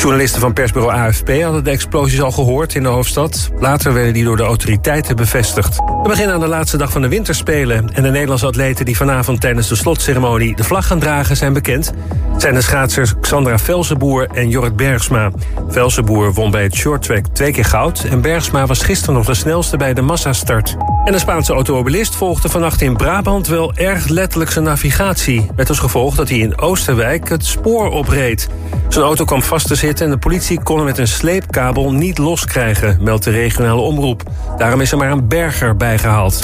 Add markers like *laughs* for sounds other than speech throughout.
Journalisten van persbureau AFP hadden de explosies al gehoord in de hoofdstad. Later werden die door de autoriteiten bevestigd. We beginnen aan de laatste dag van de winterspelen. En de Nederlandse atleten die vanavond tijdens de slotceremonie de vlag gaan dragen zijn bekend. Het zijn de schaatsers Xandra Velsenboer en Jorrit Bergsma. Velsenboer won bij het shorttrack twee keer goud. En Bergsma was gisteren nog de snelste bij de massastart. En de Spaanse automobilist volgde vannacht in Brabant wel erg letterlijk zijn navigatie. Met als gevolg dat hij in Oosterwijk het spoor opreed. Zijn auto kwam vast te zitten en de politie kon hem met een sleepkabel niet loskrijgen, meldt de regionale omroep. Daarom is er maar een berger bijgehaald.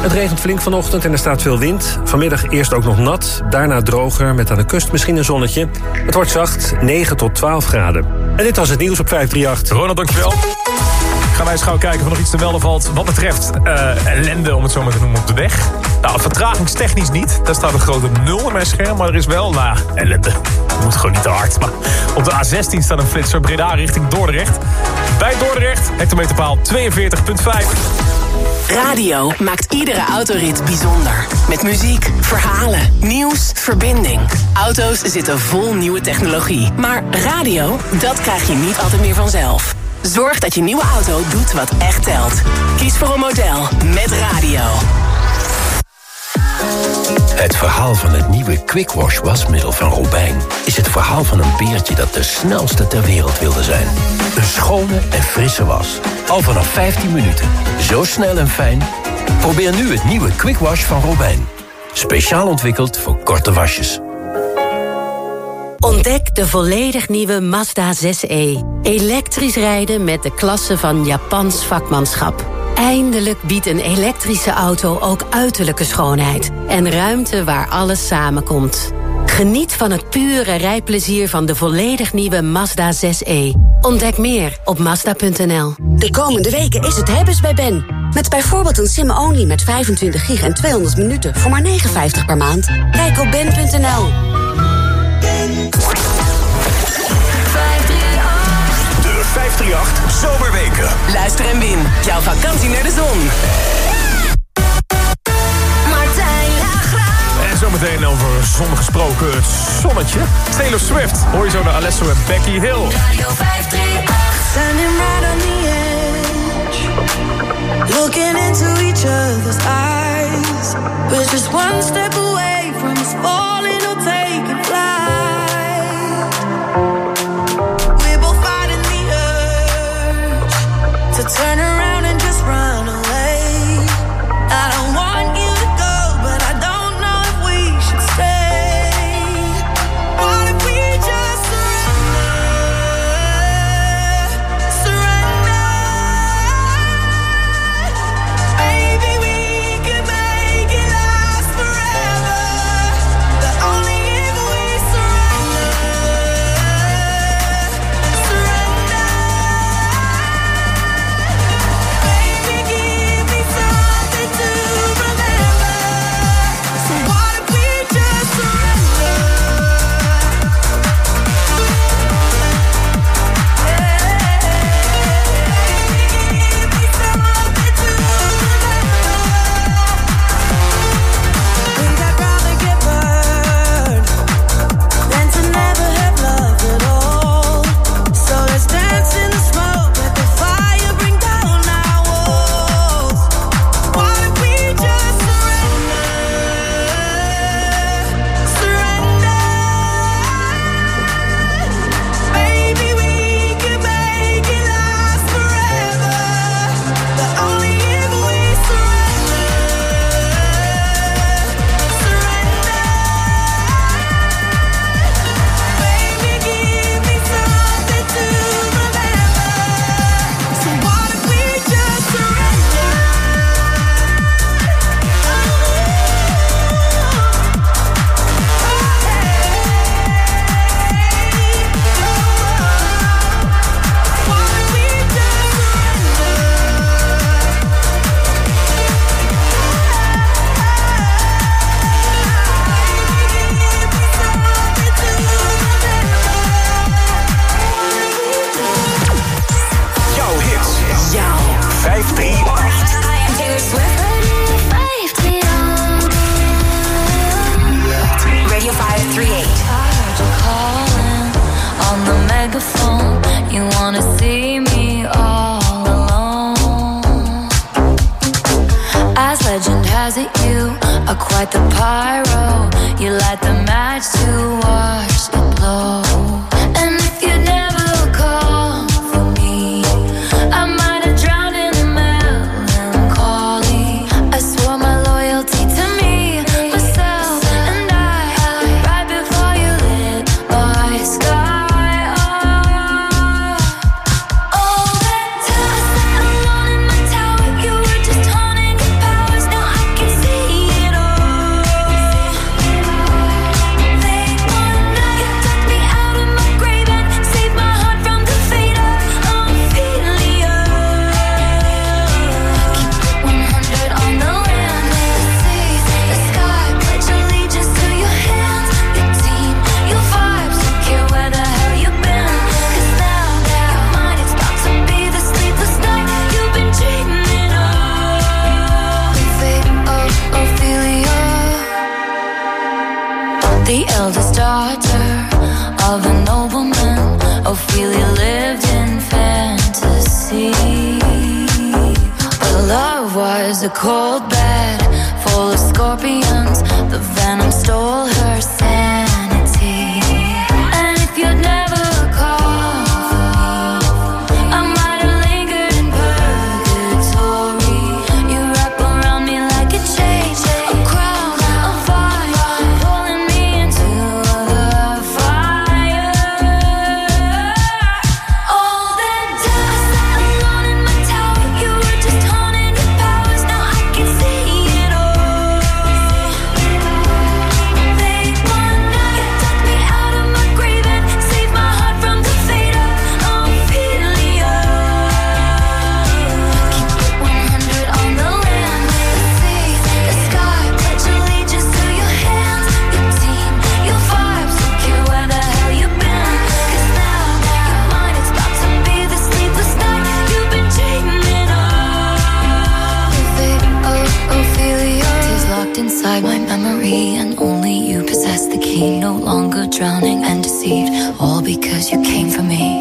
Het regent flink vanochtend en er staat veel wind. Vanmiddag eerst ook nog nat, daarna droger met aan de kust misschien een zonnetje. Het wordt zacht, 9 tot 12 graden. En dit was het nieuws op 538. Ronald, dankjewel. Gaan wij eens gauw kijken of er nog iets te melden valt... wat betreft uh, ellende, om het zo maar te noemen, op de weg. Nou, vertragingstechnisch niet. Daar staat een grote nul in mijn scherm. Maar er is wel, nou, ellende. Moet gewoon niet te hard. Maar op de A16 staat een flitser Breda richting Dordrecht. Bij Dordrecht, hectometerpaal 42,5. Radio maakt iedere autorit bijzonder. Met muziek, verhalen, nieuws, verbinding. Auto's zitten vol nieuwe technologie. Maar radio, dat krijg je niet altijd meer vanzelf. Zorg dat je nieuwe auto doet wat echt telt. Kies voor een model met radio. Het verhaal van het nieuwe Quick Wash wasmiddel van Robijn... is het verhaal van een beertje dat de snelste ter wereld wilde zijn. Een schone en frisse was. Al vanaf 15 minuten. Zo snel en fijn. Probeer nu het nieuwe Quick Wash van Robijn. Speciaal ontwikkeld voor korte wasjes. Ontdek de volledig nieuwe Mazda 6e. Elektrisch rijden met de klasse van Japans vakmanschap. Eindelijk biedt een elektrische auto ook uiterlijke schoonheid. En ruimte waar alles samenkomt. Geniet van het pure rijplezier van de volledig nieuwe Mazda 6e. Ontdek meer op Mazda.nl. De komende weken is het hebben's bij Ben. Met bijvoorbeeld een sim-only met 25 gig en 200 minuten voor maar 59 per maand. Kijk op ben.nl. 538 Zomerweken. Luister en win. Jouw vakantie naar de zon. Martijn Lagraaf. En zometeen over zon gesproken het zonnetje. Taylor Swift. Hoor je zo naar Alesso en Becky Hill. Radio 538. Standing right on the edge, looking into each other's eyes. We're just one step away from us falling or turn around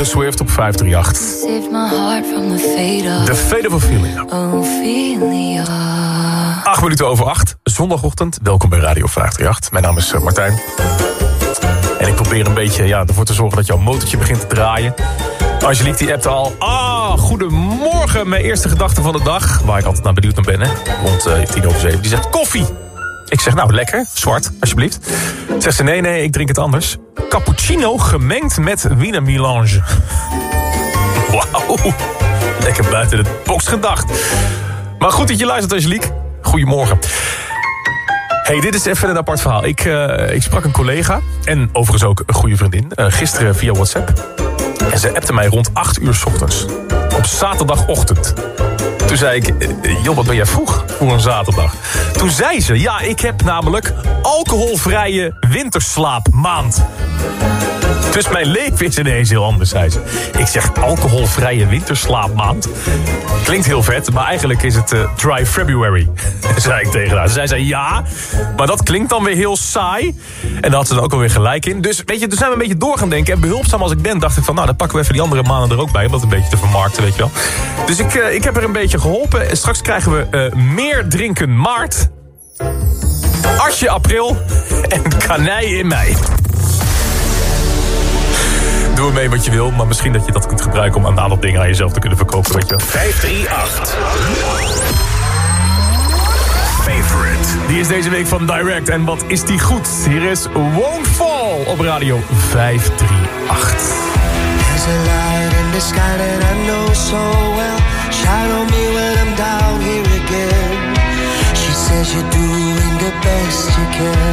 Taylor Swift op 538. Saved my heart from the fate of De Fate of Ophelia. Ophelia. 8 minuten over 8, zondagochtend. Welkom bij Radio 538. Mijn naam is eh, Martijn. En ik probeer een beetje ja, ervoor te zorgen dat jouw motortje begint te draaien. Angelique die appte al. Ah, goedemorgen. Mijn eerste gedachte van de dag. Waar ik altijd naar benieuwd naar ben, hè. Rond eh, tien over zeven. Die zegt koffie. Ik zeg, nou, lekker. Zwart, alsjeblieft. Zegt ze, nee, nee, ik drink het anders. Cappuccino gemengd met Wiener Melange. *laughs* Wauw. Lekker buiten de box gedacht. Maar goed dat je luistert, Angelique. Goedemorgen. Hey, dit is even een apart verhaal. Ik, eh, ik sprak een collega, en overigens ook een goede vriendin... eh, gisteren via WhatsApp. En ze appte mij rond 8 uur s ochtends. Op zaterdagochtend. Toen zei ik, eh, joh, wat ben jij vroeg voor een zaterdag? Toen zei ze, ja, ik heb namelijk alcoholvrije winterslaapmaand. Dus mijn leven is ineens heel anders, zei ze. Ik zeg alcoholvrije winterslaapmaand. Klinkt heel vet, maar eigenlijk is het eh, dry February. *laughs* zei ik tegen haar. Zij zei ja, maar dat klinkt dan weer heel saai. En daar had ze dan ook alweer gelijk in. Dus weet je, toen zijn we een beetje door gaan denken. En behulpzaam als ik ben, dacht ik van... nou, dan pakken we even die andere maanden er ook bij... om een beetje te vermarkten, weet je wel. Dus ik, eh, ik heb er een beetje geholpen. En straks krijgen we eh, meer drinken maart... Asje april en kanij in mei. Doe ermee wat je wil, maar misschien dat je dat kunt gebruiken... om een aantal dingen aan jezelf te kunnen verkopen, weet je wel. 538. Favorite. Die is deze week van Direct. En wat is die goed? Hier is Won't Fall op radio 538. There's a light in the sky that I know so well. On me when I'm down here again. She says you're doing the best you can.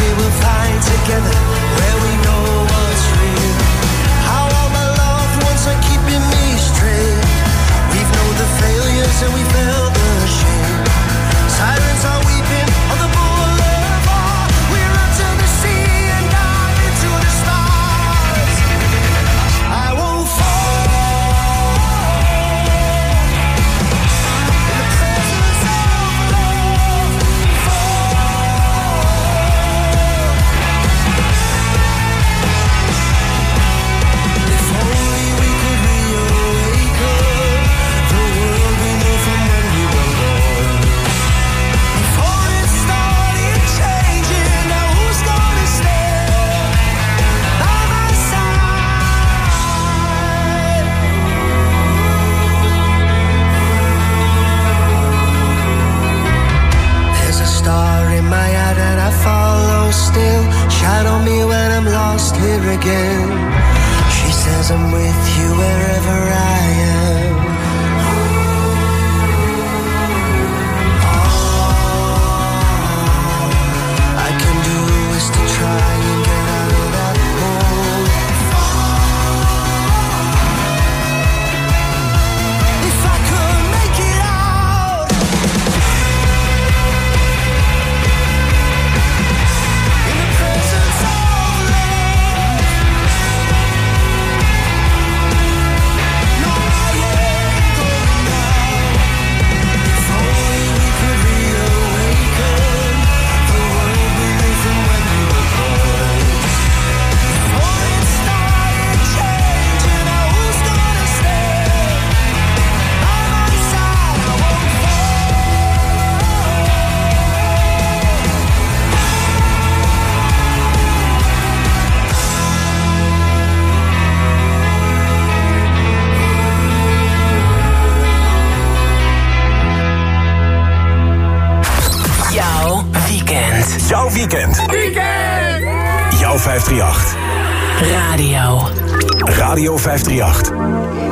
We will find together 538. Radio. Radio 538.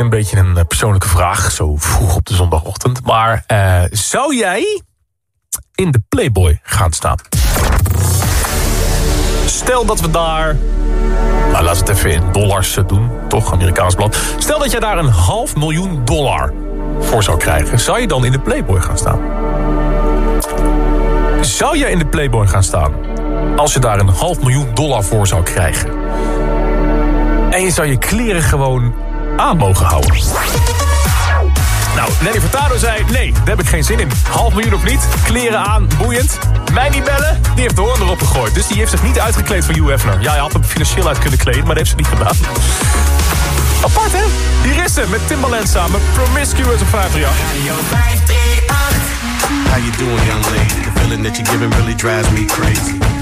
Een beetje een eh, persoonlijke vraag, zo vroeg op de zondagochtend. Maar eh, zou jij in de Playboy gaan staan? Stel dat we daar... Nou, laten we het even in dollars eh, doen, toch? Amerikaans blad. Stel dat jij daar een half miljoen dollar voor zou krijgen. Zou je dan in de Playboy gaan staan? Zou jij in de Playboy gaan staan? Als je daar een half miljoen dollar voor zou krijgen. En je zou je kleren gewoon aan mogen houden. Nou, Nelly Furtado zei, nee, daar heb ik geen zin in. Half miljoen of niet, kleren aan, boeiend. Mij niet bellen, die heeft de hoorn erop gegooid. Dus die heeft zich niet uitgekleed voor Hugh Hefner. Ja, hij had hem financieel uit kunnen kleden, maar dat heeft ze niet gedaan. Apart, hè? Hier is ze, met Timbaland samen. Promiscuous op 538. How you doing, young lady? The feeling that you're giving really drives me crazy.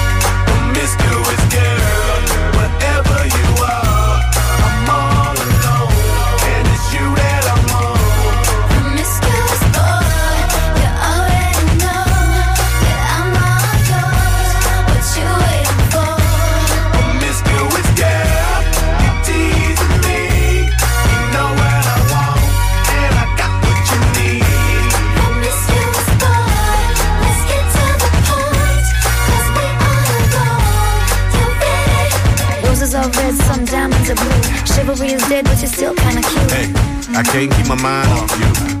Promiscuous girl, dead, but you're still kinda cute. Hey, I can't keep my mind off you.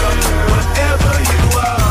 whatever you are,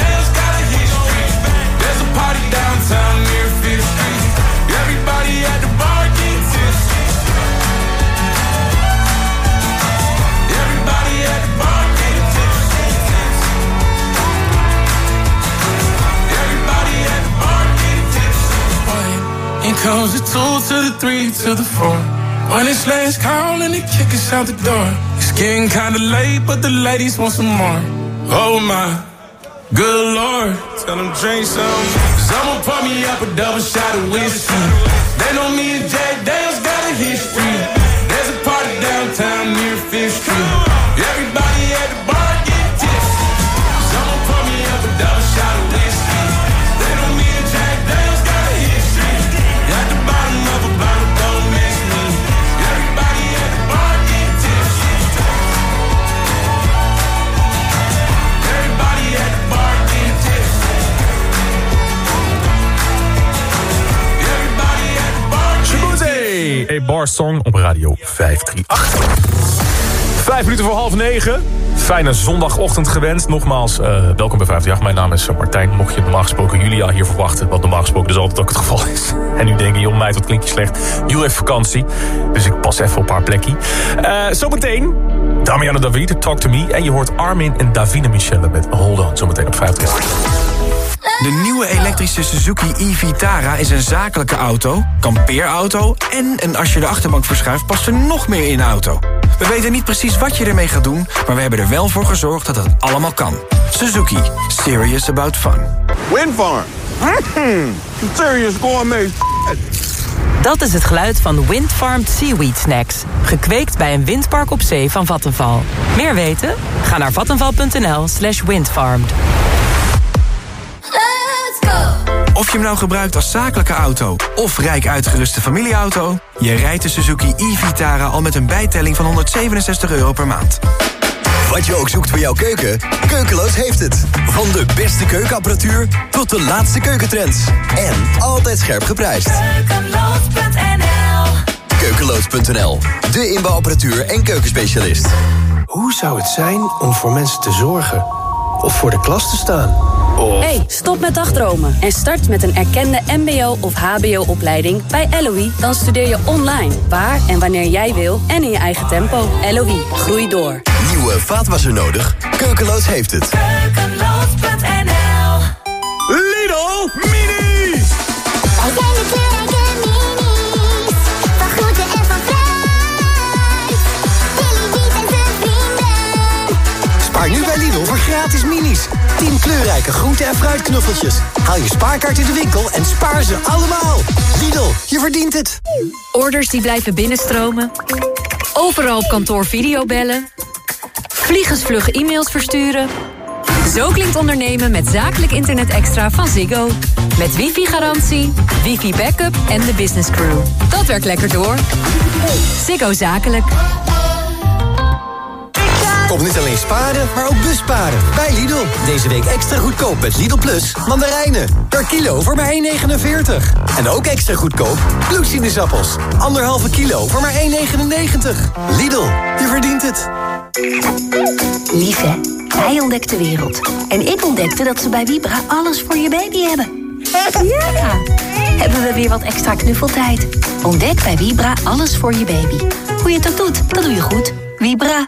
downtown near Fifth Street. Everybody at the bar getting tipsy. Everybody at the bar getting tipsy. Everybody at the bar getting tipsy. Here comes the two to the three to the four. When it's last call and they kick us out the door. It's getting kinda late, but the ladies want some more. Oh my, good lord. Tell them drink some. Someone pour me up a double shot of whiskey. They know me and Jack Daniels got a history. There's a party downtown near Fifth Street. A Bar Song op radio 538. Vijf minuten voor half negen. Fijne zondagochtend gewenst. Nogmaals, eh, welkom bij 538. Mijn naam is eh, Martijn. Mocht je normaal gesproken Julia hier verwachten... wat normaal gesproken dus altijd ook het geval is. *laughs* En nu denk je, joh meid, wat klinkt je slecht. Julia heeft vakantie, dus ik pas even op haar plekje. Eh, zometeen, Damiano David, Talk to Me. En je hoort Armin en Davina Michelle met Hold On. Zometeen op 538. De nieuwe elektrische Suzuki e-Vitara is een zakelijke auto, kampeerauto... en een als je de achterbank verschuift past er nog meer in de auto. We weten niet precies wat je ermee gaat doen... maar we hebben er wel voor gezorgd dat het allemaal kan. Suzuki. Serious about fun. Windfarm. Mm, serious gourmet. Dat is het geluid van Windfarmed Seaweed Snacks. Gekweekt bij een windpark op zee van Vattenval. Meer weten? Ga naar vattenval.nl slash windfarmed. Let's go! Of je hem nou gebruikt als zakelijke auto of rijk uitgeruste familieauto... je rijdt de Suzuki e-Vitara al met een bijtelling van 167 euro per maand. Wat je ook zoekt voor jouw keuken, Keukeloos heeft het. Van de beste keukenapparatuur tot de laatste keukentrends. En altijd scherp geprijsd. Keukeloos.nl Keukeloos.nl, de inbouwapparatuur en keukenspecialist. Hoe zou het zijn om voor mensen te zorgen? Of voor de klas te staan? Of... Hey, stop met dagdromen en start met een erkende mbo- of hbo-opleiding bij LOE. Dan studeer je online, waar en wanneer jij wil en in je eigen tempo. LOE, groei door. Nieuwe vaatwasser nodig? Keukeloos heeft het. Keukeloos.nl Lidl Mini. Wij zijn de kleurrijke minis. Van groente en van fruit. Billy Beat en zijn vrienden. Spaar nu bij Voor gratis minis. 10 kleurrijke groente- en fruitknuffeltjes. Haal je spaarkaart in de winkel en spaar ze allemaal. Lidl, je verdient het. Orders die blijven binnenstromen. Overal op kantoor videobellen. Vliegensvlug e-mails versturen. Zo klinkt ondernemen met zakelijk internet extra van Ziggo. Met wifi-garantie, wifi-backup en de business crew. Dat werkt lekker door. Ziggo Zakelijk. Kom niet alleen sparen, maar ook busparen. Bij Lidl. Deze week extra goedkoop met Lidl Plus mandarijnen. Per kilo voor maar 1,49. En ook extra goedkoop bloedsinusappels. Anderhalve kilo voor maar 1,99. Lidl, je verdient het. Lief hè? Hij ontdekt de wereld. En ik ontdekte dat ze bij Vibra alles voor je baby hebben. Ja! Hebben we weer wat extra knuffeltijd. Ontdek bij Vibra alles voor je baby. Hoe je het ook doet, dat doe je goed. Vibra.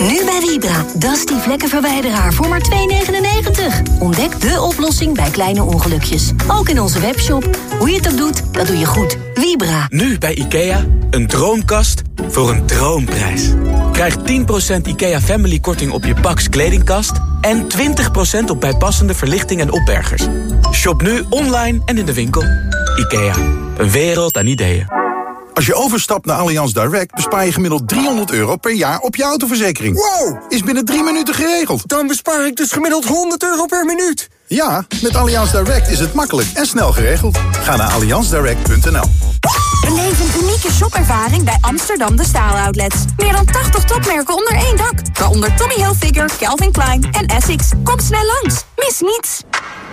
Nu bij Vibra, Dusty vlekkenverwijderaar voor maar 2,99. Ontdek de oplossing bij kleine ongelukjes. Ook in onze webshop. Hoe je het ook doet, dat doe je goed. Vibra. Nu bij IKEA, een droomkast voor een droomprijs. Krijg 10% IKEA Family korting op je Pax kledingkast... en 20% op bijpassende verlichting en opbergers. Shop nu online en in de winkel. IKEA, een wereld aan ideeën. Als je overstapt naar Allianz Direct bespaar je gemiddeld 300 euro per jaar op je autoverzekering. Wow! Is binnen drie minuten geregeld. Dan bespaar ik dus gemiddeld 100 euro per minuut. Ja, met Allianz Direct is het makkelijk en snel geregeld. Ga naar allianzdirect.nl Beleef een unieke shopervaring bij Amsterdam De Staal Outlets. Meer dan 80 topmerken onder één dak. Waaronder Tommy Hilfiger, Calvin Klein en Essex. Kom snel langs. Mis niets.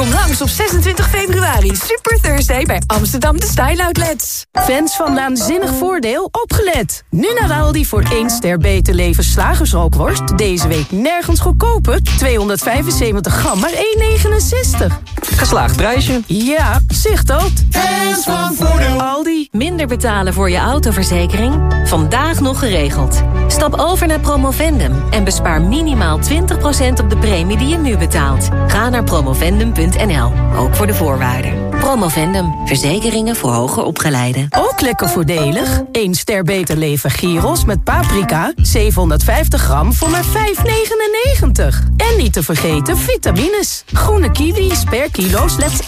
Kom langs op 26 februari, Super Thursday bij Amsterdam de Style Outlets. Fans van Waanzinnig Voordeel, opgelet. Nu naar Aldi voor 1 ster beter leven slagersrookworst. Deze week nergens goedkoper. 275 gram, maar 1,69. Geslaagd prijsje. Ja, zicht dat. Fans van Voordeel. Aldi. Minder betalen voor je autoverzekering? Vandaag nog geregeld. Stap over naar Promovendum en bespaar minimaal 20% op de premie die je nu betaalt. Ga naar promovendum.nl, ook voor de voorwaarden. Promovendum, verzekeringen voor hoger opgeleiden. Ook lekker voordelig. 1 ster beter leven gyros met paprika. 750 gram voor maar 5,99. En niet te vergeten vitamines. Groene kiwis per kilo slechts 1,99.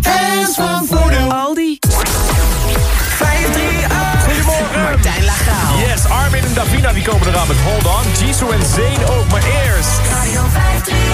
Fans van Voordeel. Aldi. 538. Goedemorgen. Martijn Lagaal. Yes, Armin en Davina die komen eraan met Hold On. Jisoo en Zane ook, maar eerst... Radio 538.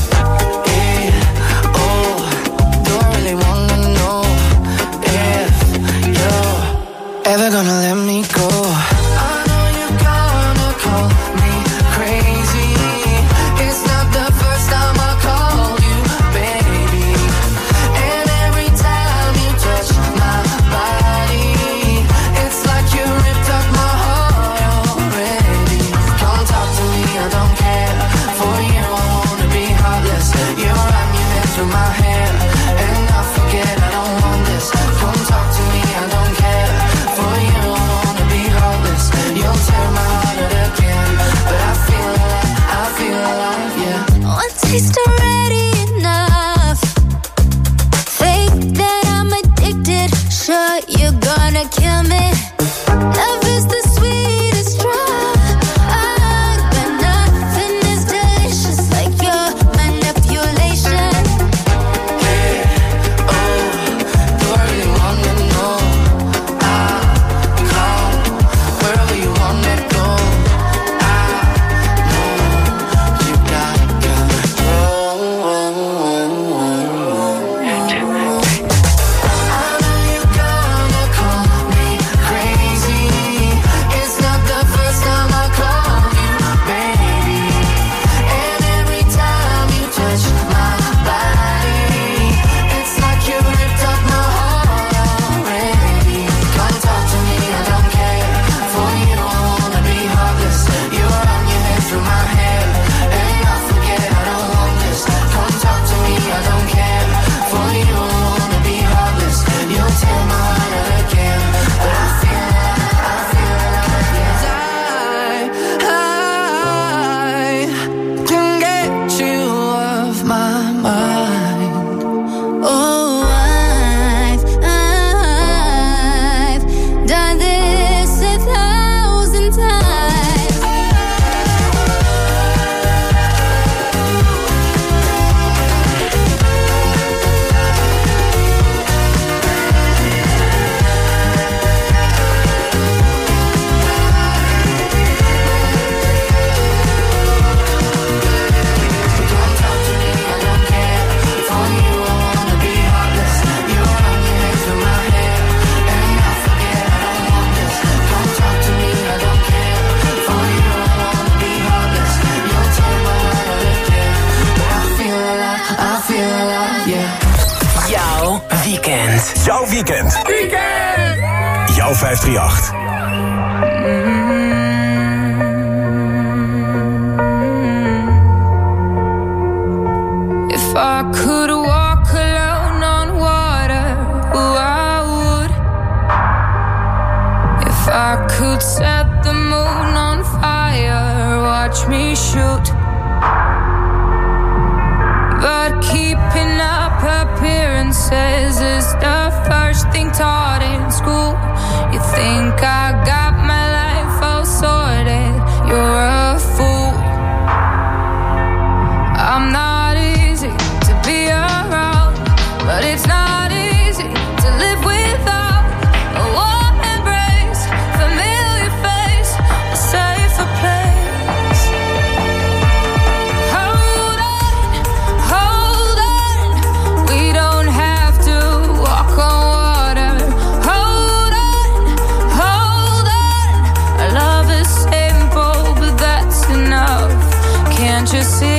Can't you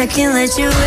vision every second, let you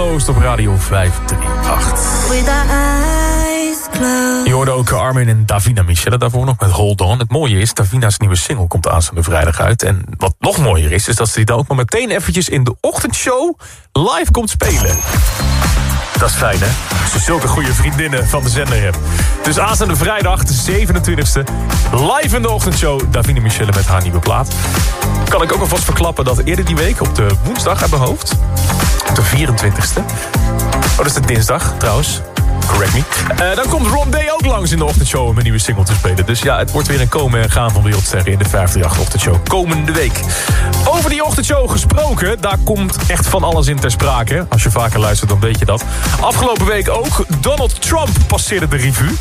Closed op Radio 538. With our eyes closed. Je hoorde ook Armin en Davina Michelle daarvoor nog met Hold On. Het mooie is, Davina's nieuwe single komt aanstaande vrijdag uit. En wat nog mooier is, is dat ze die dan ook maar meteen eventjes in de ochtendshow live komt spelen. Dat is fijn, hè? Als je zulke goede vriendinnen van de zender hebt. Dus aanstaande vrijdag, de 27e, live in de ochtendshow... Davina Michelle met haar nieuwe plaat. Kan ik ook alvast verklappen dat eerder die week, op de woensdag uit mijn hoofd... op de 24e... Oh, dat is de dinsdag, trouwens. Correct me. Eh, dan komt Ron Day ook langs in de ochtendshow om een nieuwe single te spelen. Dus ja, het wordt weer een komen en gaan van Wereldsterren in de 538-ochtendshow. Komende week. Over die ochtendshow gesproken, daar komt echt van alles in ter sprake. Als je vaker luistert, dan weet je dat. Afgelopen week ook, Donald Trump passeerde de revue.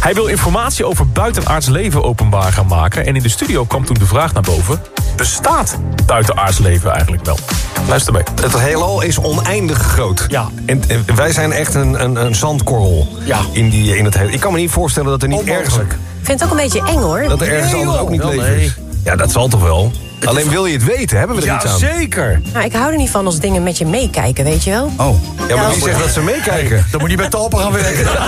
Hij wil informatie over buitenaards leven openbaar gaan maken. En in de studio kwam toen de vraag naar boven... bestaat buitenaards leven eigenlijk wel? Luister mee. Het heelal is oneindig groot. Ja. En, en wij zijn echt een, een, een zandkorrel ja. in, die, in het hele... Ik kan me niet voorstellen dat er niet ergens... Ik vind het ook een beetje eng hoor. Dat er ergens Nee, anders ook niet leven nee. is. Ja, dat zal toch wel? Alleen wil je het weten, hebben we er Ja, iets aan? zeker. Nou, ik hou er niet van als dingen met je meekijken, weet je wel? Oh. Ja, maar wie zegt dat ze meekijken? Dan moet je bij Talpen gaan werken. *laughs*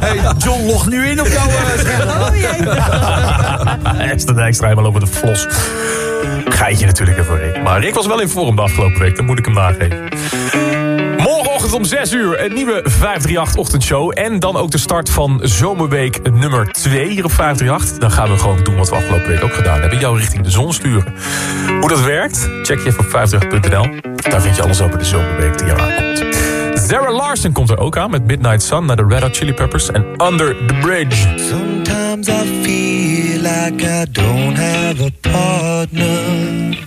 Hey, John logt nu in op jouw scherm. Oh jee. *laughs* Esther Dijkstra helemaal over de flos. Geitje natuurlijk even Rick. Maar Rick was wel in vorm de afgelopen week. Dan moet ik hem nageven. Morgenochtend om 6 uur een nieuwe 538-ochtendshow. En dan ook de start van zomerweek nummer 2 hier op 538. Dan gaan we gewoon doen wat we afgelopen week ook gedaan hebben. Jou richting de zon sturen. Hoe dat werkt, check je even op 538.nl. Daar vind je alles over de zomerweek die eraan komt. Sarah Larson komt er ook aan met Midnight Sun... naar de Red Hot Chili Peppers en Under the Bridge. Sometimes I feel like I don't have a partner.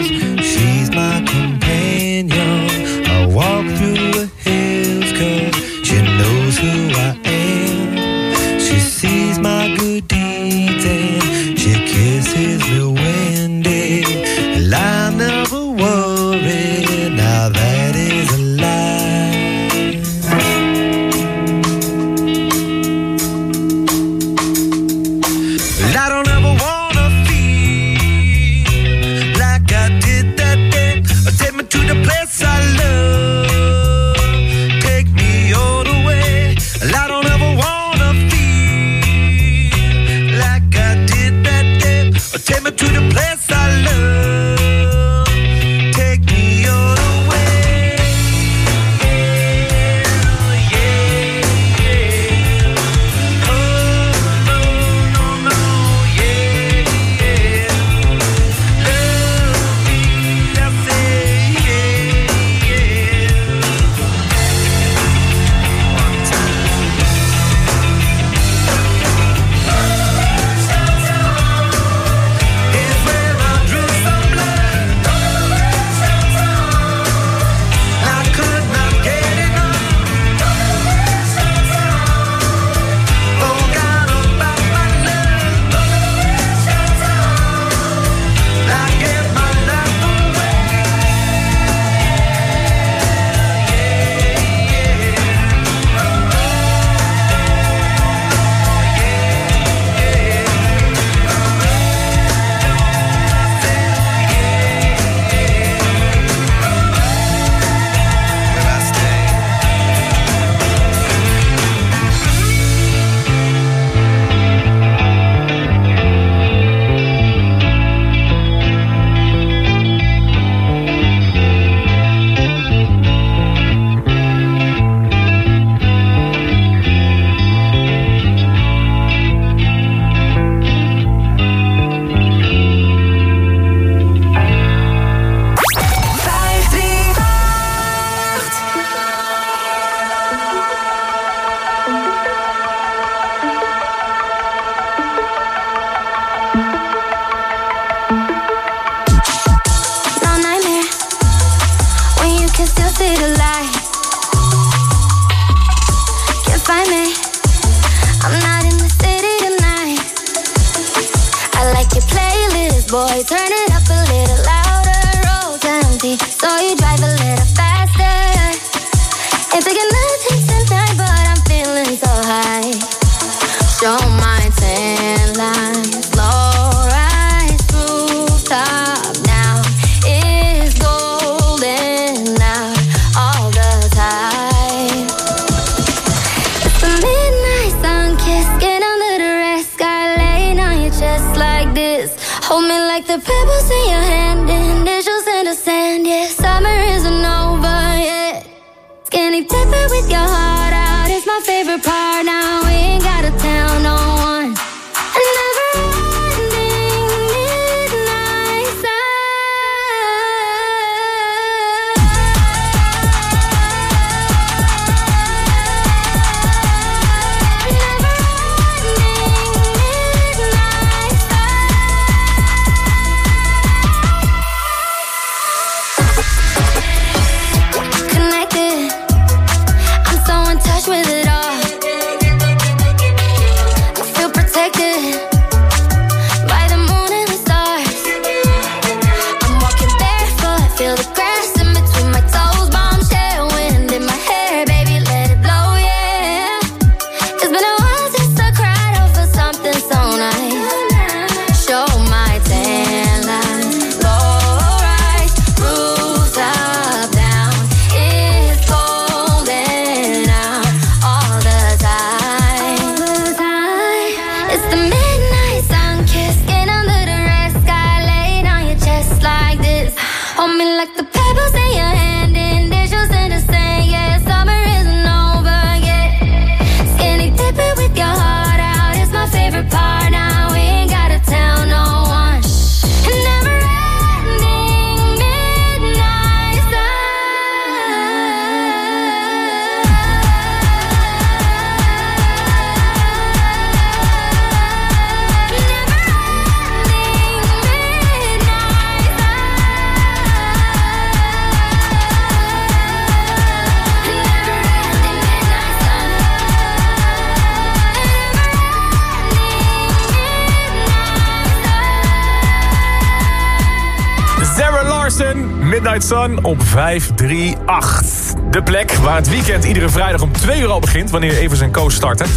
Euro al begint, wanneer Even zijn Co starten.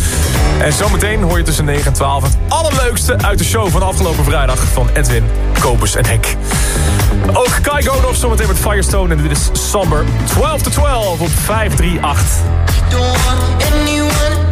En zometeen hoor je tussen 9 en 12 het allerleukste uit de show van afgelopen vrijdag van Edwin, Kopers en Henk. Ook Kai nog zometeen met Firestone en dit is Somber. 12 to 12 op 538.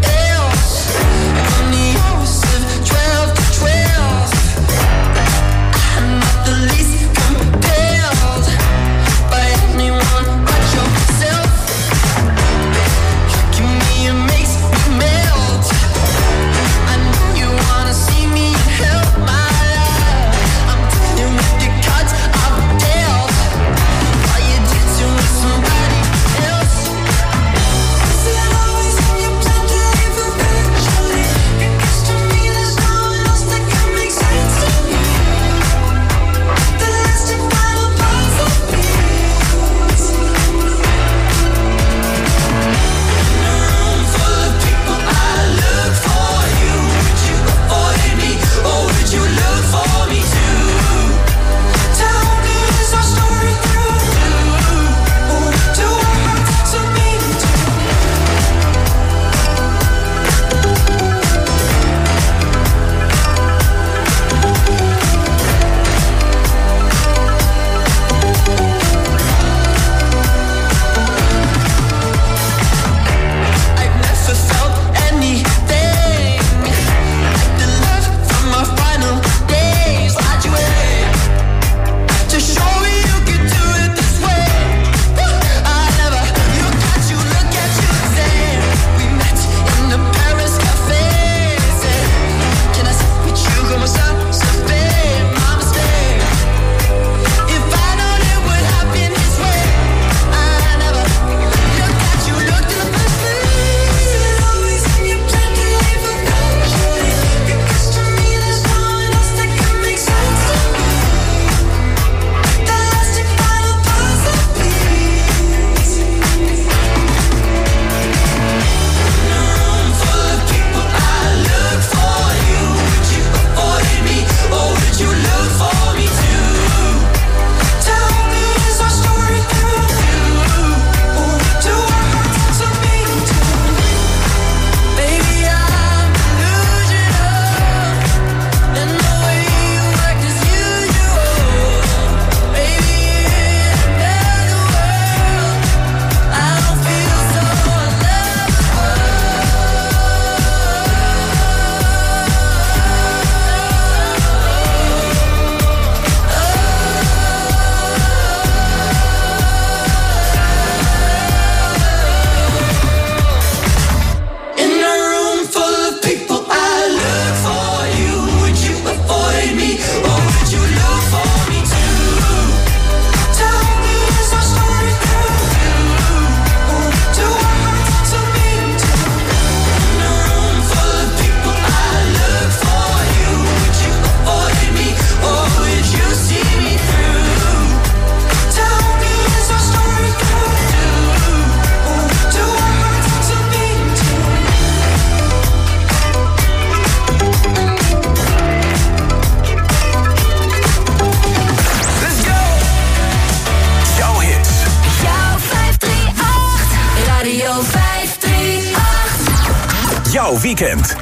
Weekend.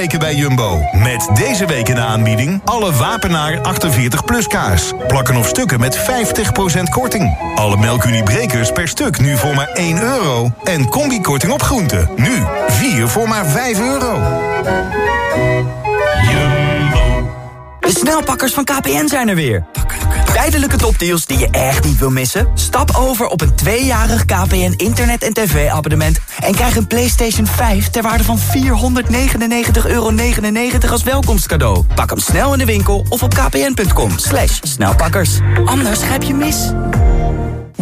marktweken bij Jumbo. Met deze week in de aanbieding alle Wapenaar 48 plus kaas. Plakken of stukken met 50% korting. Alle melkuniebrekers per stuk nu voor maar 1 euro. En combikorting op groenten. Nu 4 voor maar 5 euro. De snelpakkers van KPN zijn er weer. Tijdelijke topdeals die je echt niet wil missen? Stap over op een tweejarig KPN internet- en tv-abonnement... en krijg een PlayStation 5 ter waarde van 499,99 euro als welkomstcadeau. Pak hem snel in de winkel of op kpn.com. Slash snelpakkers. Anders grijp je mis.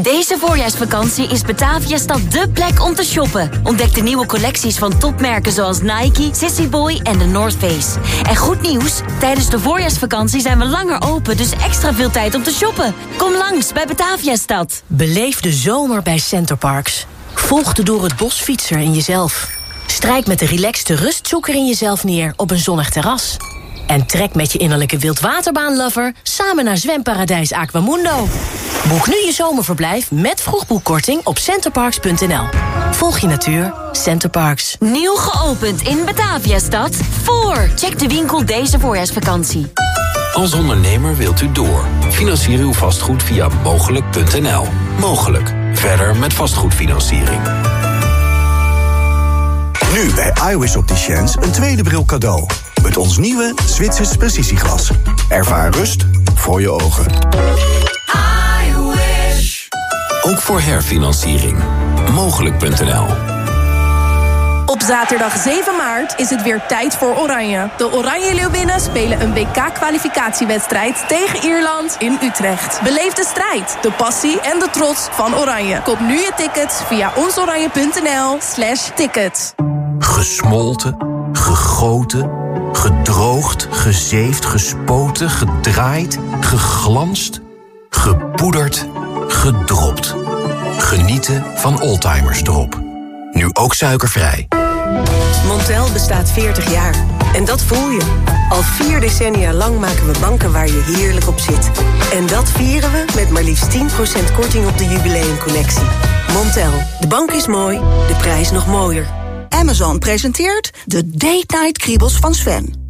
Deze voorjaarsvakantie is Bataviastad dé plek om te shoppen. Ontdek de nieuwe collecties van topmerken zoals Nike, Sissy Boy en The North Face. En goed nieuws, tijdens de voorjaarsvakantie zijn we langer open... dus extra veel tijd om te shoppen. Kom langs bij Bataviastad. Beleef de zomer bij Centerparks. Volg de door het bos fietser in jezelf. Strijk met de relaxte rustzoeker in jezelf neer op een zonnig terras. En trek met je innerlijke wildwaterbaanlover samen naar zwemparadijs Aquamundo. Boek nu je zomerverblijf met vroegboekkorting op centerparks.nl. Volg je natuur, Centerparks. Nieuw geopend in Bataviastad. Voor. Check de winkel deze voorjaarsvakantie. Als ondernemer wilt u door. Financier uw vastgoed via mogelijk.nl. Mogelijk. Verder met vastgoedfinanciering. Nu bij iWis Opticians een tweede bril cadeau. Met ons nieuwe Zwitsers precisieglas. Ervaar rust voor je ogen. Ook voor herfinanciering. Mogelijk.nl. Op zaterdag 7 maart is het weer tijd voor Oranje. De Oranje Leeuwinnen spelen een WK-kwalificatiewedstrijd tegen Ierland in Utrecht. Beleef de strijd, de passie en de trots van Oranje. Koop nu je tickets via onsoranje.nl slash tickets. Gesmolten, gegoten, gedroogd, gezeefd, gespoten, gedraaid, geglanst, gepoederd, gedropt. Genieten van Oldtimers Drop. Nu ook suikervrij. Montel bestaat 40 jaar. En dat voel je. Al vier decennia lang maken we banken waar je heerlijk op zit. En dat vieren we met maar liefst 10% korting op de jubileumconnectie. Montel, de bank is mooi, de prijs nog mooier. Amazon presenteert de Night Kriebels van Sven.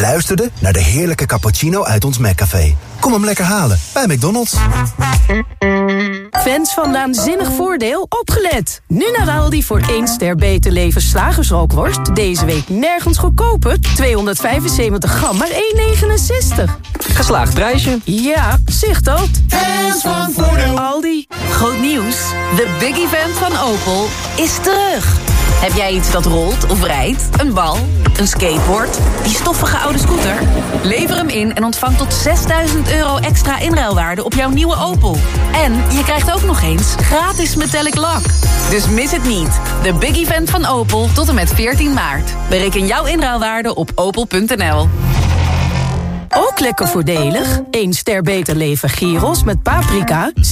Luisterde naar de heerlijke cappuccino uit ons McCafé. Kom hem lekker halen bij McDonald's. Fans van Naanzinnig Voordeel, opgelet! Nu naar Aldi voor 1 ster beter leven slagersrookworst. Deze week nergens goedkoper. 275 gram, maar 1,69. Geslaagd prijsje. Ja, zicht dat. Fans van Voordeel. Aldi. Groot nieuws. De big event van Opel is terug. Heb jij iets dat rolt of rijdt? Een bal? Een skateboard? Die stoffige oude scooter? Lever hem in en ontvang tot 6000 euro extra inruilwaarde op jouw nieuwe Opel. En je krijgt ook nog eens gratis metallic lak. Dus mis het niet. De big event van Opel tot en met 14 maart. Bereken jouw inruilwaarde op opel.nl. Ook lekker voordelig. 1 ster beter leven gyros met paprika.